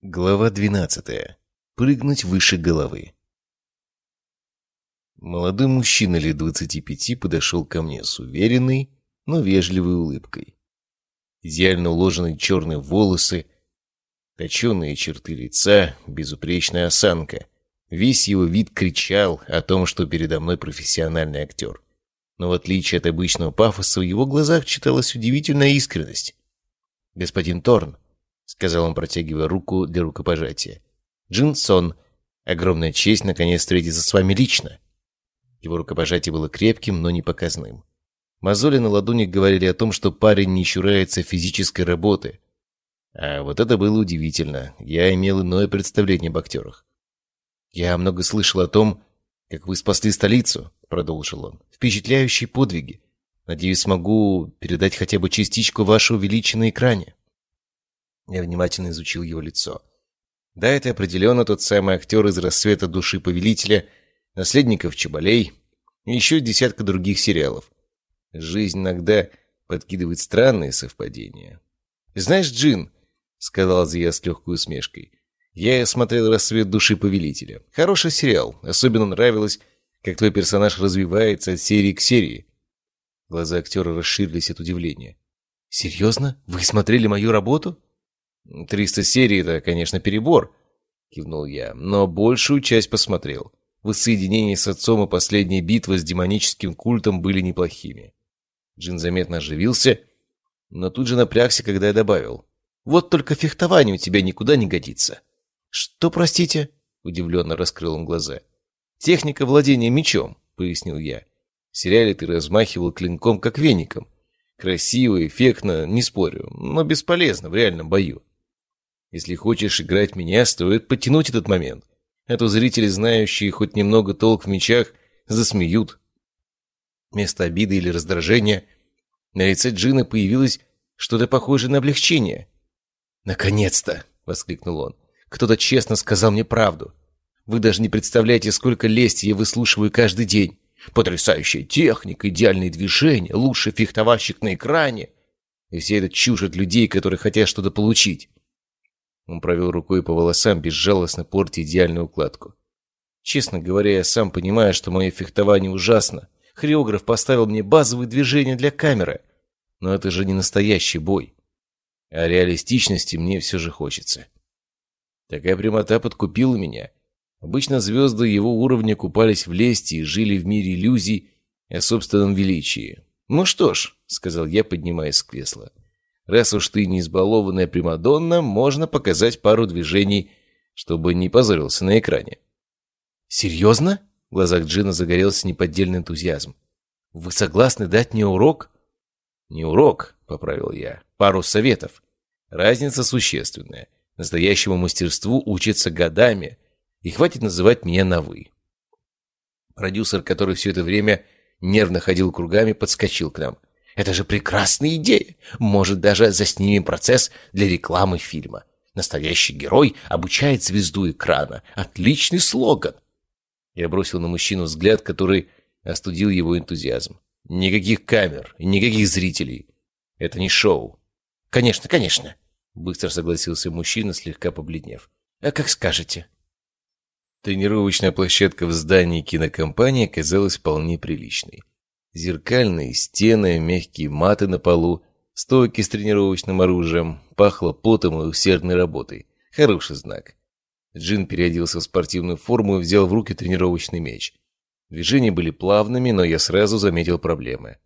Глава 12. Прыгнуть выше головы. Молодой мужчина лет 25 подошел ко мне с уверенной, но вежливой улыбкой. Идеально уложенные черные волосы, точеные черты лица, безупречная осанка. Весь его вид кричал о том, что передо мной профессиональный актер. Но в отличие от обычного пафоса, в его глазах читалась удивительная искренность. «Господин Торн», — сказал он, протягивая руку для рукопожатия. «Джин Сон, огромная честь наконец встретиться с вами лично». Его рукопожатие было крепким, но не показным. Мозоли на ладонях говорили о том, что парень не чурается физической работы. А вот это было удивительно. Я имел иное представление об актерах. «Я много слышал о том, как вы спасли столицу», — продолжил он. «Впечатляющие подвиги. Надеюсь, смогу передать хотя бы частичку вашего величия на экране». Я внимательно изучил его лицо. Да, это определенно тот самый актер из «Рассвета души повелителя», «Наследников Чабалей» и еще десятка других сериалов. Жизнь иногда подкидывает странные совпадения. «Знаешь, Джин», — сказал Зия с легкой усмешкой, — «я смотрел «Рассвет души повелителя». Хороший сериал. Особенно нравилось, как твой персонаж развивается от серии к серии». Глаза актера расширились от удивления. «Серьезно? Вы смотрели мою работу?» «Триста серий — это, конечно, перебор», — кивнул я, «но большую часть посмотрел. Воссоединение с отцом и последняя битва с демоническим культом были неплохими». Джин заметно оживился, но тут же напрягся, когда я добавил. «Вот только фехтование у тебя никуда не годится». «Что, простите?» — удивленно раскрыл он глаза. «Техника владения мечом», — пояснил я. В сериале ты размахивал клинком, как веником. Красиво, эффектно, не спорю, но бесполезно в реальном бою. Если хочешь играть меня, стоит подтянуть этот момент. А то зрители, знающие хоть немного толк в мечах, засмеют. Вместо обиды или раздражения на лице Джина появилось что-то похожее на облегчение. «Наконец-то!» — воскликнул он. «Кто-то честно сказал мне правду. Вы даже не представляете, сколько лести я выслушиваю каждый день. Потрясающая техника, идеальные движения, лучший фехтовальщик на экране. И все это чушь от людей, которые хотят что-то получить. Он провел рукой по волосам, безжалостно портя идеальную укладку. Честно говоря, я сам понимаю, что мое фехтование ужасно. Хореограф поставил мне базовые движения для камеры. Но это же не настоящий бой. А реалистичности мне все же хочется. Такая прямота подкупила меня. Обычно звезды его уровня купались в лести и жили в мире иллюзий о собственном величии. «Ну что ж», — сказал я, поднимаясь с кресла, Раз уж ты не избалованная Примадонна, можно показать пару движений, чтобы не позорился на экране. «Серьезно?» — в глазах Джина загорелся неподдельный энтузиазм. «Вы согласны дать мне урок?» «Не урок», — поправил я. «Пару советов. Разница существенная. Настоящему мастерству учатся годами, и хватит называть меня на «вы». Продюсер, который все это время нервно ходил кругами, подскочил к нам. Это же прекрасная идея. Может, даже заснимем процесс для рекламы фильма. Настоящий герой обучает звезду экрана. Отличный слоган. Я бросил на мужчину взгляд, который остудил его энтузиазм. Никаких камер, никаких зрителей. Это не шоу. Конечно, конечно. Быстро согласился мужчина, слегка побледнев. А как скажете. Тренировочная площадка в здании кинокомпании оказалась вполне приличной. Зеркальные стены, мягкие маты на полу, стойки с тренировочным оружием, пахло потом и усердной работой. Хороший знак. Джин переоделся в спортивную форму и взял в руки тренировочный меч. Движения были плавными, но я сразу заметил проблемы.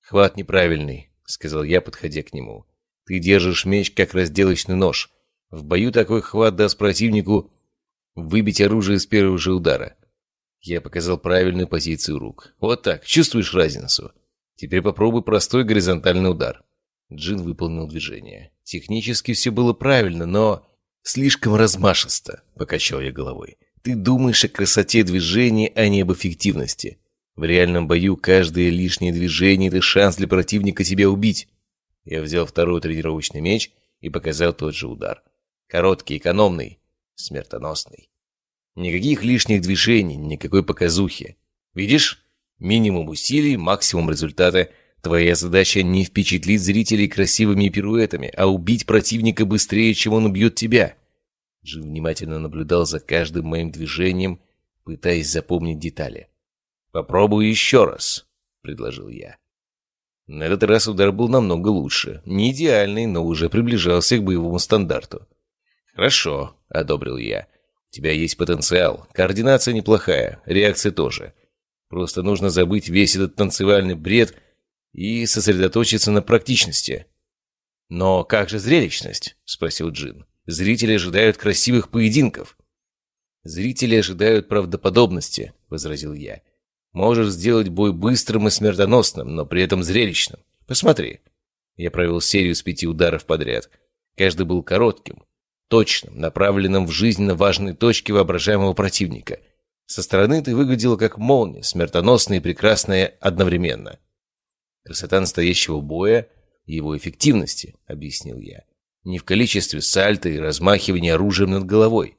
«Хват неправильный», — сказал я, подходя к нему. «Ты держишь меч, как разделочный нож. В бою такой хват даст противнику выбить оружие с первого же удара. Я показал правильную позицию рук. Вот так. Чувствуешь разницу? Теперь попробуй простой горизонтальный удар. Джин выполнил движение. Технически все было правильно, но... Слишком размашисто, покачал я головой. Ты думаешь о красоте движения, а не об эффективности. В реальном бою каждое лишнее движение — это шанс для противника тебя убить. Я взял второй тренировочный меч и показал тот же удар. Короткий, экономный, смертоносный. Никаких лишних движений, никакой показухи. Видишь? Минимум усилий, максимум результата. Твоя задача не впечатлить зрителей красивыми пируэтами, а убить противника быстрее, чем он убьет тебя. Джин внимательно наблюдал за каждым моим движением, пытаясь запомнить детали. «Попробуй еще раз», — предложил я. На этот раз удар был намного лучше. Не идеальный, но уже приближался к боевому стандарту. «Хорошо», — одобрил я. «У тебя есть потенциал. Координация неплохая, реакция тоже. Просто нужно забыть весь этот танцевальный бред и сосредоточиться на практичности». «Но как же зрелищность?» — спросил Джин. «Зрители ожидают красивых поединков». «Зрители ожидают правдоподобности», — возразил я. Можешь сделать бой быстрым и смертоносным, но при этом зрелищным. Посмотри. Я провел серию с пяти ударов подряд. Каждый был коротким, точным, направленным в жизненно важные точки воображаемого противника. Со стороны ты выглядела как молния, смертоносная и прекрасная одновременно. Красота настоящего боя и его эффективности, объяснил я. Не в количестве сальто и размахивания оружием над головой.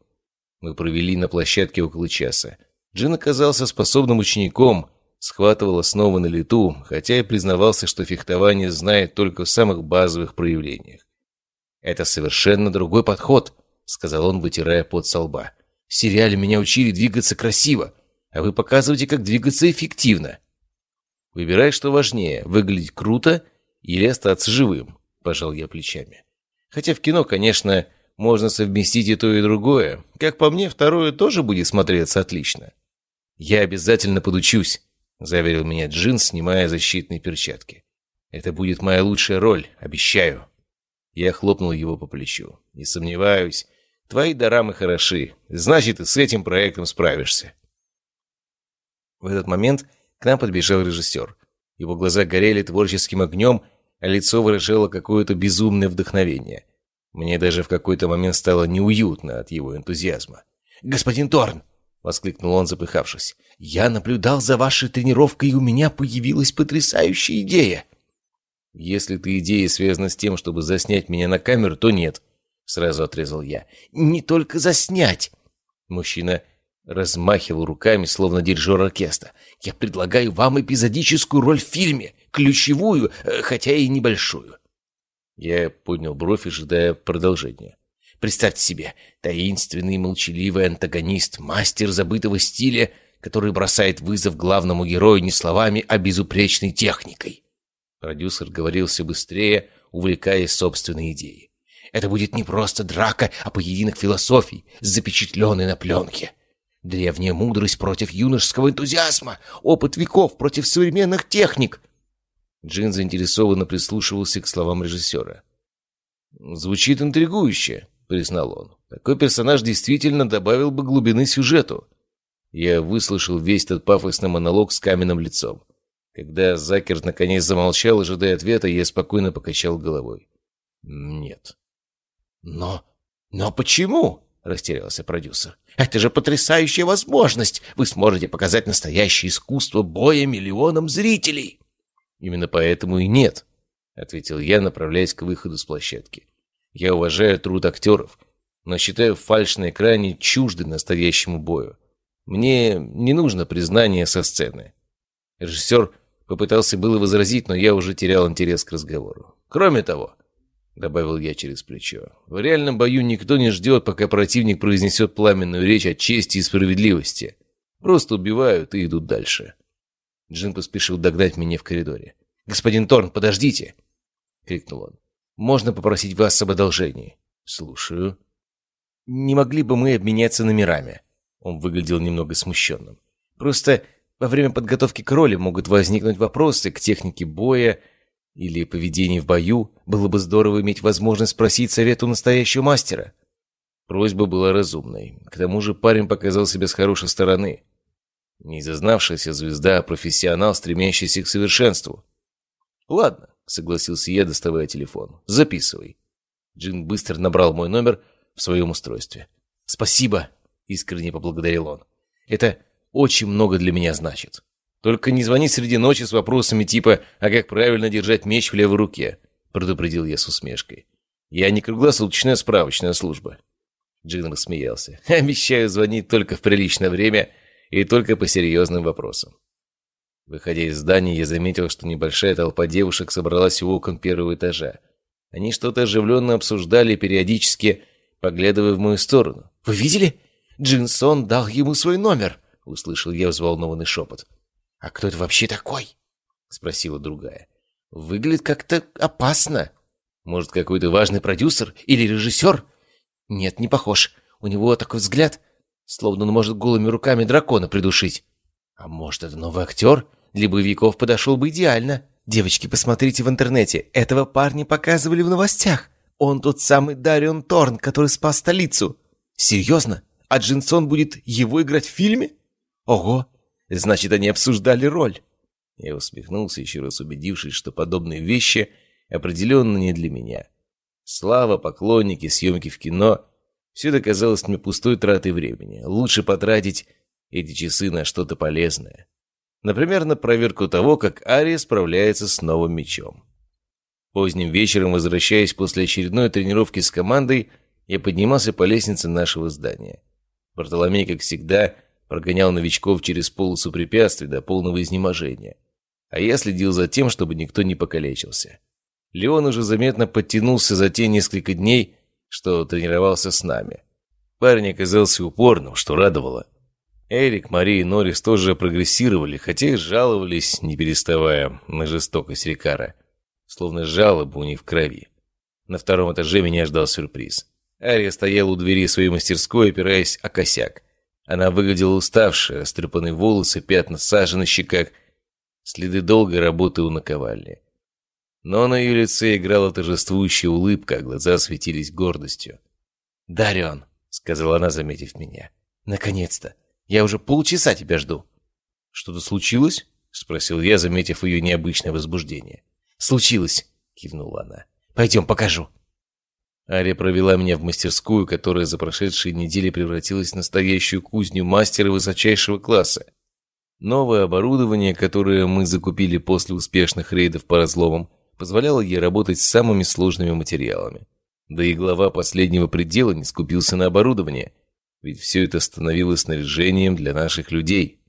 Мы провели на площадке около часа. Джин оказался способным учеником, схватывал основы на лету, хотя и признавался, что фехтование знает только в самых базовых проявлениях. «Это совершенно другой подход», — сказал он, вытирая пот со лба. «В сериале меня учили двигаться красиво, а вы показываете, как двигаться эффективно». «Выбирай, что важнее, выглядеть круто или остаться живым», — пожал я плечами. «Хотя в кино, конечно, можно совместить и то, и другое. Как по мне, второе тоже будет смотреться отлично». «Я обязательно подучусь», — заверил меня Джин, снимая защитные перчатки. «Это будет моя лучшая роль, обещаю». Я хлопнул его по плечу. «Не сомневаюсь. Твои дорамы хороши. Значит, и с этим проектом справишься». В этот момент к нам подбежал режиссер. Его глаза горели творческим огнем, а лицо выражало какое-то безумное вдохновение. Мне даже в какой-то момент стало неуютно от его энтузиазма. «Господин Торн!» воскликнул он, запыхавшись. «Я наблюдал за вашей тренировкой, и у меня появилась потрясающая идея!» «Если ты идея связана с тем, чтобы заснять меня на камеру, то нет», — сразу отрезал я. «Не только заснять!» Мужчина размахивал руками, словно дирижер оркестра. «Я предлагаю вам эпизодическую роль в фильме, ключевую, э, хотя и небольшую». Я поднял бровь, ожидая продолжения. Представьте себе, таинственный молчаливый антагонист, мастер забытого стиля, который бросает вызов главному герою не словами, а безупречной техникой. Продюсер говорил все быстрее, увлекаясь собственной идеей. Это будет не просто драка, а поединок философий, запечатленный на пленке. Древняя мудрость против юношеского энтузиазма, опыт веков против современных техник. Джин заинтересованно прислушивался к словам режиссера. «Звучит интригующе», — признал он. «Такой персонаж действительно добавил бы глубины сюжету». Я выслушал весь этот пафосный монолог с каменным лицом. Когда Закерт наконец замолчал, ожидая ответа, я спокойно покачал головой. «Нет». «Но... но почему?» — растерялся продюсер. «Это же потрясающая возможность! Вы сможете показать настоящее искусство боя миллионам зрителей!» «Именно поэтому и нет», — ответил я, направляясь к выходу с площадки. Я уважаю труд актеров, но считаю фальшь на экране чуждой настоящему бою. Мне не нужно признание со сцены. Режиссер попытался было возразить, но я уже терял интерес к разговору. Кроме того, — добавил я через плечо, — в реальном бою никто не ждет, пока противник произнесет пламенную речь о чести и справедливости. Просто убивают и идут дальше. Джин поспешил догнать меня в коридоре. «Господин Торн, подождите!» — крикнул он. Можно попросить вас об одолжении?» «Слушаю». «Не могли бы мы обменяться номерами?» Он выглядел немного смущенным. «Просто во время подготовки к роли могут возникнуть вопросы к технике боя или поведению в бою. Было бы здорово иметь возможность спросить совет у настоящего мастера». Просьба была разумной. К тому же парень показал себя с хорошей стороны. Не зазнавшаяся звезда, а профессионал, стремящийся к совершенству. «Ладно, — согласился я, доставая телефон. «Записывай». Джин быстро набрал мой номер в своем устройстве. «Спасибо», — искренне поблагодарил он. «Это очень много для меня значит. Только не звони среди ночи с вопросами типа «А как правильно держать меч в левой руке?» — предупредил я с усмешкой. «Я не круглосуточная справочная служба». Джин рассмеялся. «Обещаю звонить только в приличное время и только по серьезным вопросам». Выходя из здания, я заметил, что небольшая толпа девушек собралась у окон первого этажа. Они что-то оживленно обсуждали, периодически поглядывая в мою сторону. «Вы видели? Джинсон дал ему свой номер!» — услышал я взволнованный шепот. «А кто это вообще такой?» — спросила другая. «Выглядит как-то опасно. Может, какой-то важный продюсер или режиссер?» «Нет, не похож. У него такой взгляд, словно он может голыми руками дракона придушить. А может, это новый актер? Для боевиков подошел бы идеально. Девочки, посмотрите в интернете. Этого парня показывали в новостях. Он тот самый Дарион Торн, который спас столицу. Серьезно? А Джинсон будет его играть в фильме? Ого! Значит, они обсуждали роль. Я усмехнулся, еще раз убедившись, что подобные вещи определенно не для меня. Слава, поклонники, съемки в кино — все это казалось мне пустой тратой времени. Лучше потратить эти часы на что-то полезное. Например, на проверку того, как Ария справляется с новым мечом. Поздним вечером, возвращаясь после очередной тренировки с командой, я поднимался по лестнице нашего здания. Бартоломей, как всегда, прогонял новичков через полосу препятствий до полного изнеможения. А я следил за тем, чтобы никто не покалечился. Леон уже заметно подтянулся за те несколько дней, что тренировался с нами. Парень оказался упорным, что радовало. Эрик, Мария и Норрис тоже прогрессировали, хотя и жаловались, не переставая, на жестокость Рикара. Словно жалобы у них в крови. На втором этаже меня ждал сюрприз. Ария стояла у двери своей мастерской, опираясь о косяк. Она выглядела уставшая, стрепанные волосы, пятна сажи на щеках, следы долгой работы у наковальни. Но на ее лице играла торжествующая улыбка, а глаза светились гордостью. «Дарион», — сказала она, заметив меня, — «наконец-то! Я уже полчаса тебя жду». «Что-то случилось?» — спросил я, заметив ее необычное возбуждение. «Случилось», — кивнула она. «Пойдем, покажу». Ария провела меня в мастерскую, которая за прошедшие недели превратилась в настоящую кузню мастера высочайшего класса. Новое оборудование, которое мы закупили после успешных рейдов по разломам, позволяло ей работать с самыми сложными материалами. Да и глава последнего предела не скупился на оборудование, ведь все это становилось снаряжением для наших людей.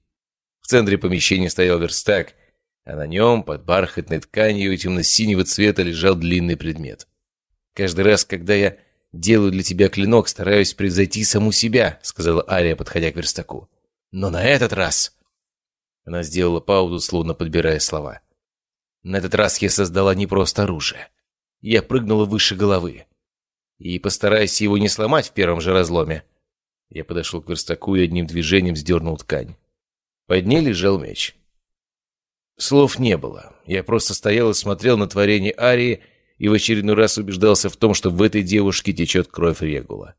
В центре помещения стоял верстак, а на нем под бархатной тканью темно-синего цвета лежал длинный предмет. Каждый раз, когда я делаю для тебя клинок, стараюсь превзойти саму себя», — сказала Ария, подходя к верстаку. «Но на этот раз...» Она сделала паузу, словно подбирая слова. «На этот раз я создала не просто оружие. Я прыгнула выше головы. И постараюсь его не сломать в первом же разломе». Я подошел к верстаку и одним движением сдернул ткань. Под ней лежал меч. Слов не было. Я просто стоял и смотрел на творение Арии, и в очередной раз убеждался в том, что в этой девушке течет кровь Регула.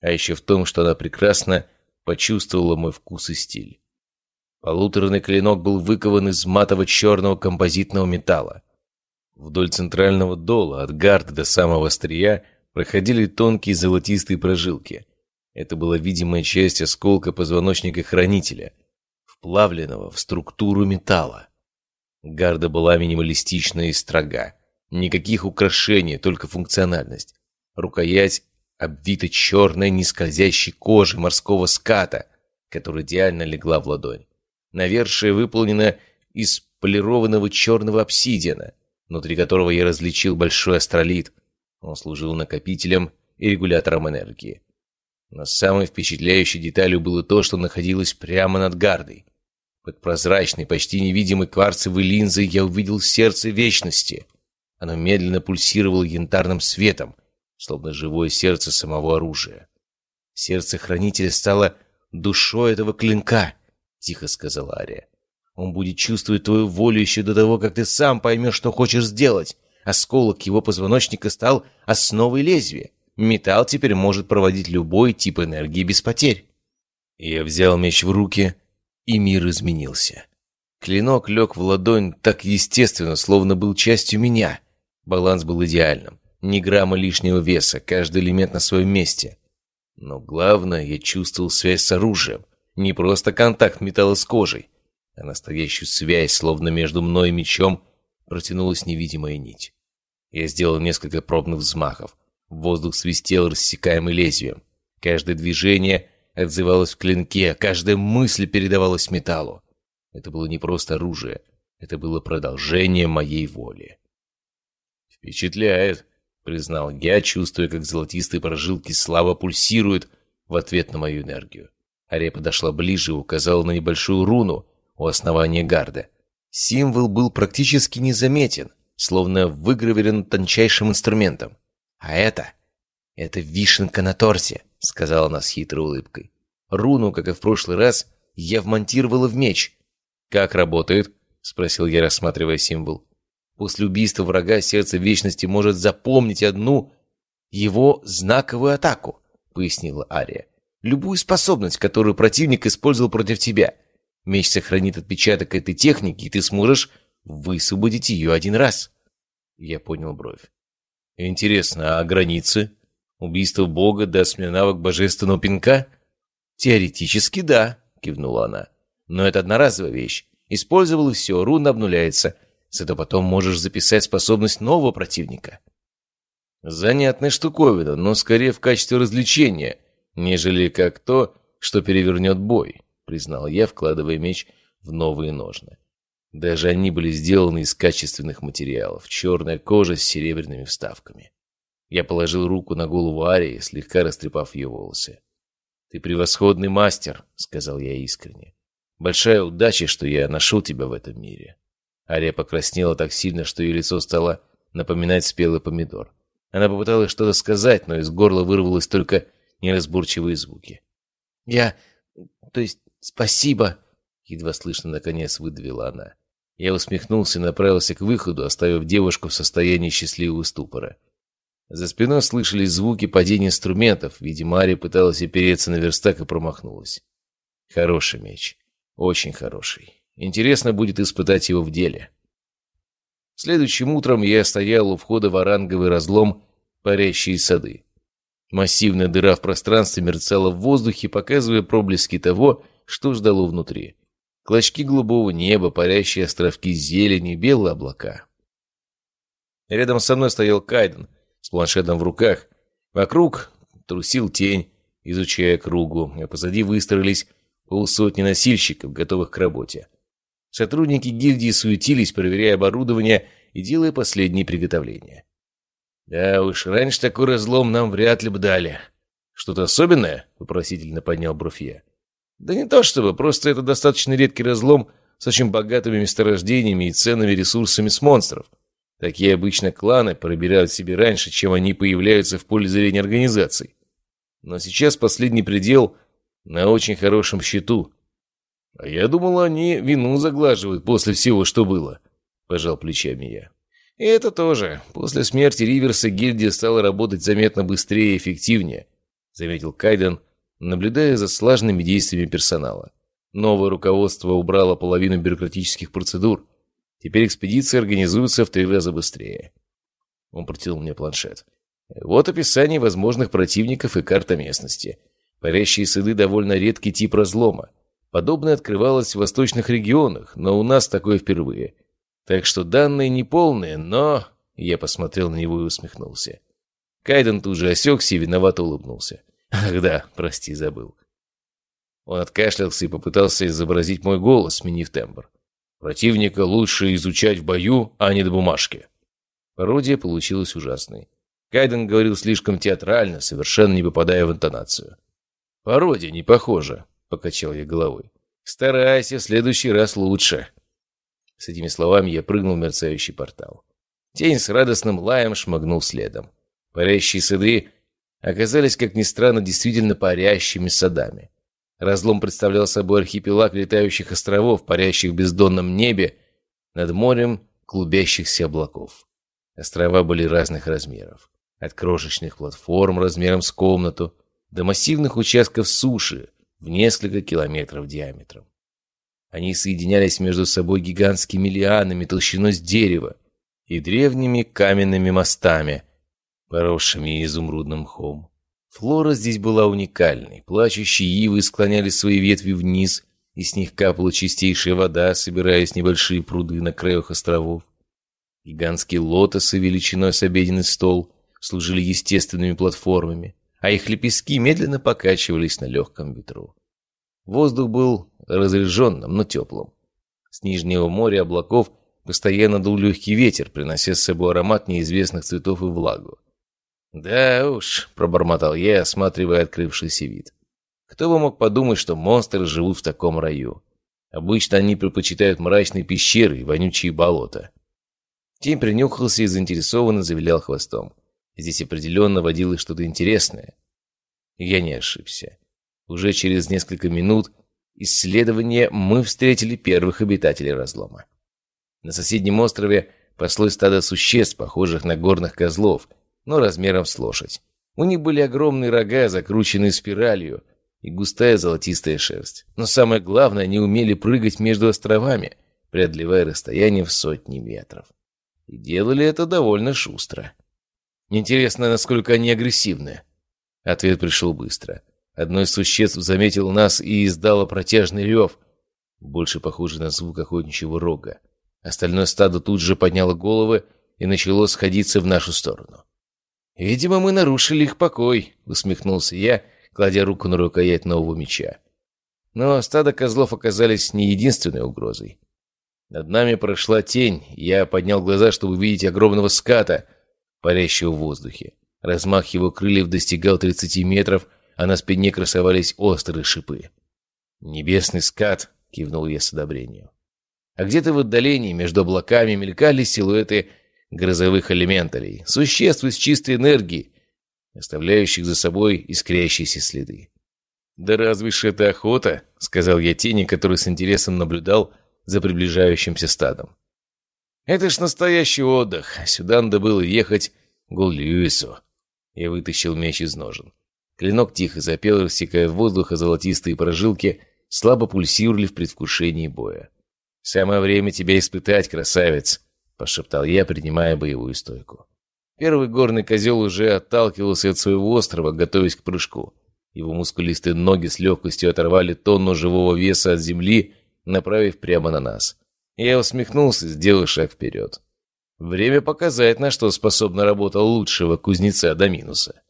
А еще в том, что она прекрасно почувствовала мой вкус и стиль. Полуторный клинок был выкован из матово-черного композитного металла. Вдоль центрального дола, от гарда до самого острия, проходили тонкие золотистые прожилки. Это была видимая часть осколка позвоночника хранителя, вплавленного в структуру металла. Гарда была минималистична и строга. Никаких украшений, только функциональность. Рукоять обвита черной нескользящей кожей морского ската, которая идеально легла в ладонь. Навершие выполнено из полированного черного обсидиана, внутри которого я различил большой астролит. Он служил накопителем и регулятором энергии. Но самой впечатляющей деталью было то, что находилось прямо над гардой. Под прозрачной, почти невидимой кварцевой линзой я увидел сердце вечности — оно медленно пульсировало янтарным светом, словно живое сердце самого оружия. «Сердце хранителя стало душой этого клинка», — тихо сказала Ария. «Он будет чувствовать твою волю еще до того, как ты сам поймешь, что хочешь сделать. Осколок его позвоночника стал основой лезвия. Металл теперь может проводить любой тип энергии без потерь». Я взял меч в руки, и мир изменился. Клинок лег в ладонь так естественно, словно был частью меня — Баланс был идеальным. Ни грамма лишнего веса, каждый элемент на своем месте. Но главное, я чувствовал связь с оружием. Не просто контакт металла с кожей, а настоящую связь, словно между мной и мечом протянулась невидимая нить. Я сделал несколько пробных взмахов. Воздух свистел, рассекаемый лезвием. Каждое движение отзывалось в клинке, каждая мысль передавалась металлу. Это было не просто оружие, это было продолжение моей воли. «Впечатляет», — признал я, чувствуя, как золотистые прожилки слава пульсируют в ответ на мою энергию. Ария подошла ближе и указала на небольшую руну у основания гарда. Символ был практически незаметен, словно выгравирован тончайшим инструментом. «А это? Это вишенка на торте», — сказала она с хитрой улыбкой. Руну, как и в прошлый раз, я вмонтировала в меч. «Как работает?» — спросил я, рассматривая символ. «После убийства врага сердце Вечности может запомнить одну его знаковую атаку», — пояснила Ария. «Любую способность, которую противник использовал против тебя. Меч сохранит отпечаток этой техники, и ты сможешь высвободить ее один раз». Я поднял бровь. «Интересно, а границы? Убийство Бога даст мне навык божественного пинка?» «Теоретически да», — кивнула она. «Но это одноразовая вещь. Использовал и все, руна обнуляется. Зато потом можешь записать способность нового противника». «Занятная штуковина, но скорее в качестве развлечения, нежели как то, что перевернет бой», — признал я, вкладывая меч в новые ножны. Даже они были сделаны из качественных материалов, черная кожа с серебряными вставками. Я положил руку на голову Арии, слегка растрепав ее волосы. «Ты превосходный мастер», — сказал я искренне. «Большая удача, что я нашел тебя в этом мире». Ария покраснела так сильно, что ее лицо стало напоминать спелый помидор. Она попыталась что-то сказать, но из горла вырвалось только неразборчивые звуки. «Я... то есть спасибо», — едва слышно наконец выдавила она. Я усмехнулся и направился к выходу, оставив девушку в состоянии счастливого ступора. За спиной слышались звуки падения инструментов. Видимо, Ария пыталась опереться на верстак и промахнулась. Хороший меч. Очень хороший. Интересно будет испытать его в деле. Следующим утром я стоял у входа в оранговый разлом «Парящие сады». Массивная дыра в пространстве мерцала в воздухе, показывая проблески того, что ждало внутри. Клочки голубого неба, парящие островки зелени, белые облака. Рядом со мной стоял Кайден — с планшетом в руках. Вокруг трусил тень, изучая кругу, а позади выстроились полсотни носильщиков, готовых к работе. Сотрудники гильдии суетились, проверяя оборудование и делая последние приготовления. «Да уж, раньше такой разлом нам вряд ли бы дали». «Что-то особенное?» — вопросительно поднял бровь я. «Да не то чтобы, просто это достаточно редкий разлом с очень богатыми месторождениями и ценными ресурсами с монстров. Такие обычно кланы пробирают себе раньше, чем они появляются в поле зрения организаций. Но сейчас последний предел на очень хорошем счету. А я думал, они вину заглаживают после всего, что было. Пожал плечами я. И это тоже. После смерти Риверса гильдия стала работать заметно быстрее и эффективнее, заметил Кайден, наблюдая за слаженными действиями персонала. Новое руководство убрало половину бюрократических процедур, Теперь экспедиция организуется в три раза быстрее. Он протянул мне планшет. Вот описание возможных противников и карта местности. Парящие сады довольно редкий тип разлома. Подобное открывалось в восточных регионах, но у нас такое впервые. Так что данные неполные, но... Я посмотрел на него и усмехнулся. Кайден тут же осекся и виновато улыбнулся. Ах да, прости, забыл. Он откашлялся и попытался изобразить мой голос, сменив тембр. Противника лучше изучать в бою, а не до бумажки. Пародия получилась ужасной. Кайден говорил слишком театрально, совершенно не попадая в интонацию. «Пародия не похожа», — покачал я головой. «Старайся, в следующий раз лучше». С этими словами я прыгнул в мерцающий портал. Тень с радостным лаем шмыгнул следом. Парящие сады оказались, как ни странно, действительно парящими садами. Разлом представлял собой архипелаг летающих островов, парящих в бездонном небе над морем клубящихся облаков. Острова были разных размеров. От крошечных платформ размером с комнату до массивных участков суши в несколько километров диаметром. Они соединялись между собой гигантскими лианами толщиной с дерева и древними каменными мостами, поросшими изумрудным мхом. Флора здесь была уникальной. Плачущие ивы склоняли свои ветви вниз, и с них капала чистейшая вода, собираясь в небольшие пруды на краях островов. Гигантские лотосы величиной с обеденный стол служили естественными платформами, а их лепестки медленно покачивались на легком ветру. Воздух был разряженным, но теплым. С нижнего моря облаков постоянно дул легкий ветер, принося с собой аромат неизвестных цветов и влагу. «Да уж», — пробормотал я, осматривая открывшийся вид. «Кто бы мог подумать, что монстры живут в таком раю? Обычно они предпочитают мрачные пещеры и вонючие болота». Тень принюхался и заинтересованно завилял хвостом. Здесь определенно водилось что-то интересное. Я не ошибся. Уже через несколько минут исследования мы встретили первых обитателей разлома. На соседнем острове паслось стадо существ, похожих на горных козлов, но размером с лошадь. У них были огромные рога, закрученные спиралью, и густая золотистая шерсть. Но самое главное, они умели прыгать между островами, преодолевая расстояние в сотни метров. И делали это довольно шустро. Интересно, насколько они агрессивны. Ответ пришел быстро. Одно из существ заметило нас и издало протяжный рев, больше похожий на звук охотничьего рога. Остальное стадо тут же подняло головы и начало сходиться в нашу сторону. «Видимо, мы нарушили их покой», — усмехнулся я, кладя руку на рукоять нового меча. Но стадо козлов оказались не единственной угрозой. Над нами прошла тень, я поднял глаза, чтобы увидеть огромного ската, парящего в воздухе. Размах его крыльев достигал 30 метров, а на спине красовались острые шипы. «Небесный скат!» — кивнул я с одобрением. А где-то в отдалении между облаками мелькали силуэты грозовых элементалей, существ из чистой энергии, оставляющих за собой искрящиеся следы. «Да разве ж это охота?» — сказал я тени, который с интересом наблюдал за приближающимся стадом. «Это ж настоящий отдых. Сюда надо было ехать Гул-Льюису». Я вытащил меч из ножен. Клинок тихо запел, рассекая в воздух, а золотистые прожилки слабо пульсировали в предвкушении боя. «Самое время тебя испытать, красавец!» — пошептал я, принимая боевую стойку. Первый горный козел уже отталкивался от своего острова, готовясь к прыжку. Его мускулистые ноги с легкостью оторвали тонну живого веса от земли, направив прямо на нас. Я усмехнулся, сделав шаг вперед. Время показает, на что способна работа лучшего кузнеца до минуса.